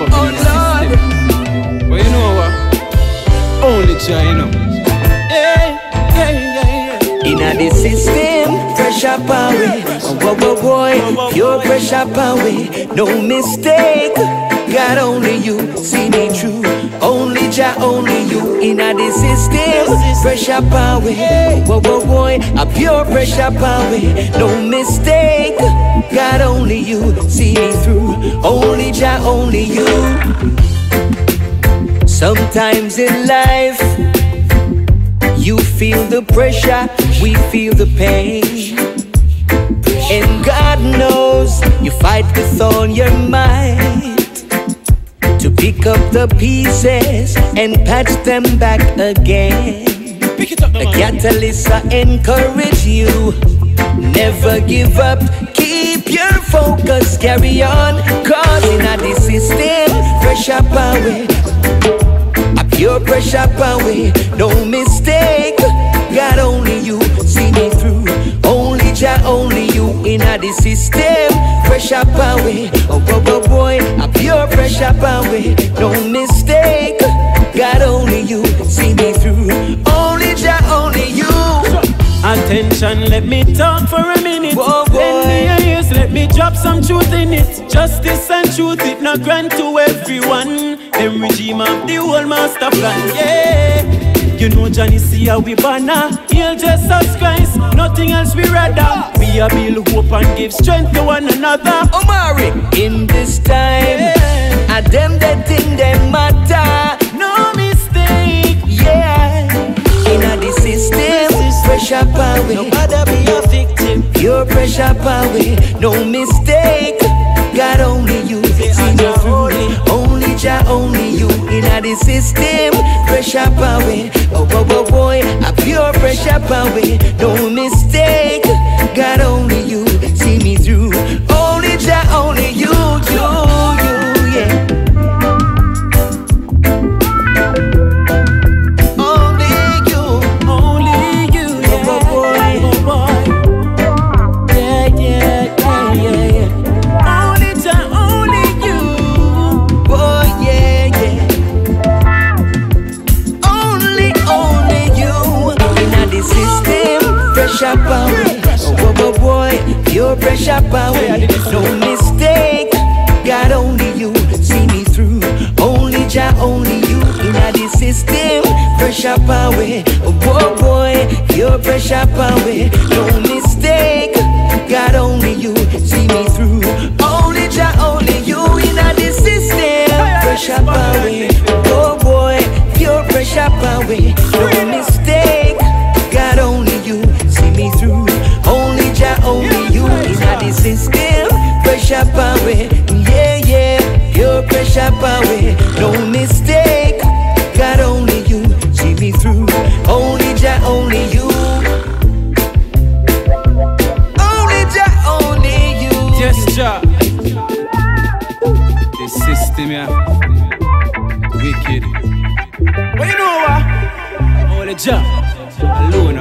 up oh, in the system. But you know what? Only know. Yeah, yeah, yeah, yeah. In the system, pressure power. Whoa, whoa, boy, pure pressure power. No mistake. God only you see me true. Only Jah, only you in a the system. Pressure power. Whoa, whoa, boy, a pure pressure power. No mistake. God only you see me through. Only Jah, only you. Sometimes in life, you feel the pressure, we feel the pain. And God knows you fight with all your might pick up the pieces and patch them back again. Pick it up, The catalyst I encourage you. Never give up, keep your focus, carry on. Cause in a the system, pressure power. A pure pressure power, no mistake. God only you see me through. Only Jah, only you in a the system. Pressure power, oh, oh, Attention, let me talk for a minute. Whoa, boy. Lend me your ears, let me drop some truth in it. Justice and truth, it not grant to everyone. Them regime of the whole master plan, yeah. You know Johnny see how we banner. He'll Jesus Christ, nothing else we rather. We are build hope and give strength to one another. Omari, in this time, Yeah. I them that think they matter. No mistake. Yeah, in a the system, pressure power. Nobody be a victim. Pure pressure power, no mistake. God only you see me through. Only Jah, only you in the system. Pressure power, oh, oh, oh boy, a pure pressure power, no Pressure power, oh, oh, oh boy, pure pressure power. No mistake. God only you see me through. Only Jah, only you in the system. Pressure power, oh oh, boy, pure pressure power. No mistake. God only you see me through. Only Jah, only you in the system. Pressure power, oh boy, pure pressure power. No mistake. System. Pressure power, yeah, yeah, pure pressure power. No mistake. God only you see me through. Only Jah, only you. Only Jah, only you. Yes, Jah. The system, yeah. Wicked. But you know what? Only Jah. Alone